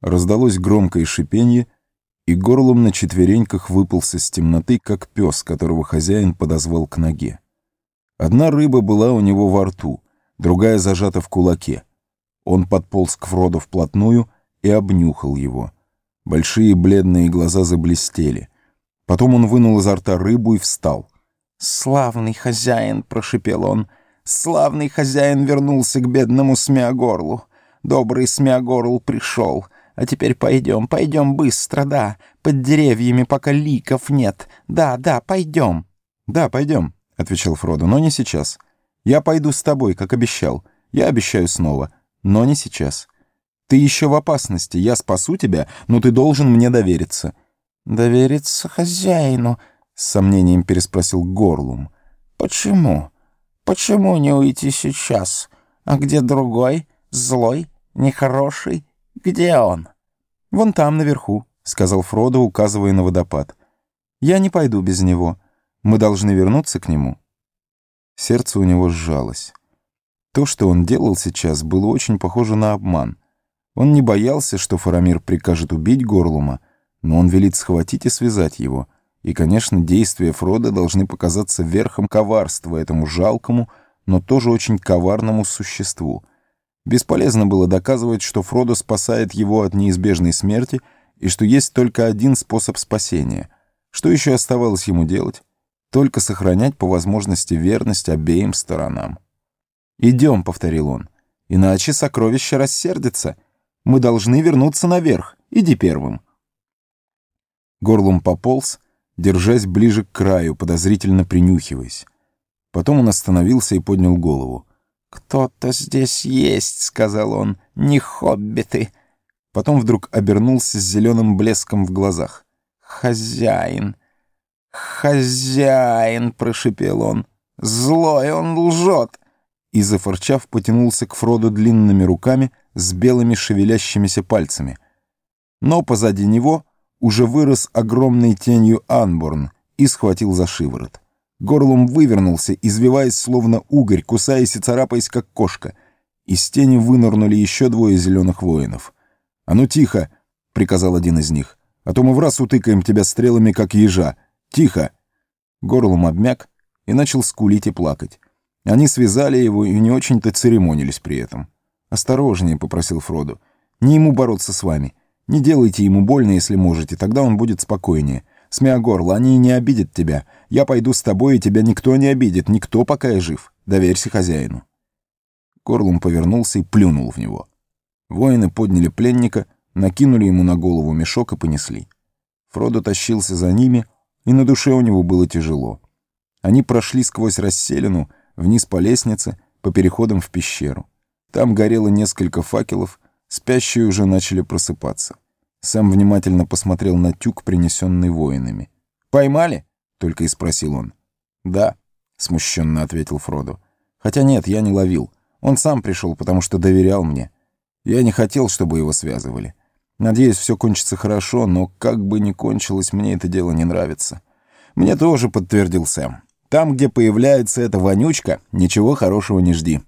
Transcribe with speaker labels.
Speaker 1: Раздалось громкое шипенье, и горлом на четвереньках выпался с темноты, как пес, которого хозяин подозвал к ноге. Одна рыба была у него во рту, другая зажата в кулаке. Он подполз к Фроду вплотную и обнюхал его. Большие бледные глаза заблестели. Потом он вынул изо рта рыбу и встал.
Speaker 2: «Славный хозяин!» — прошипел он. «Славный хозяин вернулся к бедному Смеогорлу. Добрый Смеогорл пришел. А теперь пойдем, пойдем быстро, да. Под деревьями, пока ликов нет. Да, да, пойдем».
Speaker 1: «Да, пойдем», — отвечал Фродо, — «но не сейчас. Я пойду с тобой, как обещал. Я обещаю снова, но не сейчас. Ты еще в опасности, я спасу тебя, но ты должен мне довериться».
Speaker 2: «Довериться хозяину?» — с сомнением переспросил Горлум. «Почему? Почему не уйти сейчас? А где другой? Злой? Нехороший? Где он?»
Speaker 1: «Вон там, наверху», — сказал Фродо, указывая на водопад. «Я не пойду без него. Мы должны вернуться к нему». Сердце у него сжалось. То, что он делал сейчас, было очень похоже на обман. Он не боялся, что Фарамир прикажет убить Горлума, но он велит схватить и связать его. И, конечно, действия Фрода должны показаться верхом коварства этому жалкому, но тоже очень коварному существу. Бесполезно было доказывать, что Фродо спасает его от неизбежной смерти и что есть только один способ спасения. Что еще оставалось ему делать? Только сохранять по возможности верность обеим сторонам. «Идем», — повторил он, — «иначе сокровище рассердится. Мы должны вернуться наверх. Иди первым». Горлом пополз, держась ближе к краю, подозрительно принюхиваясь. Потом он остановился и поднял голову.
Speaker 2: «Кто-то здесь есть», — сказал он, — «не хоббиты».
Speaker 1: Потом вдруг обернулся с зеленым блеском в глазах.
Speaker 2: «Хозяин! Хозяин!» — прошипел он. «Злой он лжет!»
Speaker 1: И, зафорчав, потянулся к Фроду длинными руками с белыми шевелящимися пальцами. Но позади него уже вырос огромной тенью Анборн и схватил за шиворот. Горлом вывернулся, извиваясь словно угорь, кусаясь и царапаясь, как кошка. Из тени вынырнули еще двое зеленых воинов. «А ну тихо!» — приказал один из них. «А то мы в раз утыкаем тебя стрелами, как ежа. Тихо!» Горлом обмяк и начал скулить и плакать. Они связали его и не очень-то церемонились при этом. «Осторожнее», — попросил Фроду. «Не ему бороться с вами. Не делайте ему больно, если можете, тогда он будет спокойнее. Смеогорло, они не обидят тебя. Я пойду с тобой, и тебя никто не обидит, никто, пока я жив. Доверься хозяину». Горлум повернулся и плюнул в него. Воины подняли пленника, накинули ему на голову мешок и понесли. Фродо тащился за ними, и на душе у него было тяжело. Они прошли сквозь расселину, вниз по лестнице, по переходам в пещеру. Там горело несколько факелов, Спящие уже начали просыпаться. Сэм внимательно посмотрел на тюк, принесенный воинами. «Поймали?» — только и спросил он. «Да», — смущенно ответил Фродо. «Хотя нет, я не ловил. Он сам пришел, потому что доверял мне. Я не хотел, чтобы его связывали. Надеюсь, все кончится хорошо, но как бы ни кончилось, мне это дело не нравится». «Мне тоже», — подтвердил Сэм. «Там, где появляется эта вонючка, ничего хорошего не жди».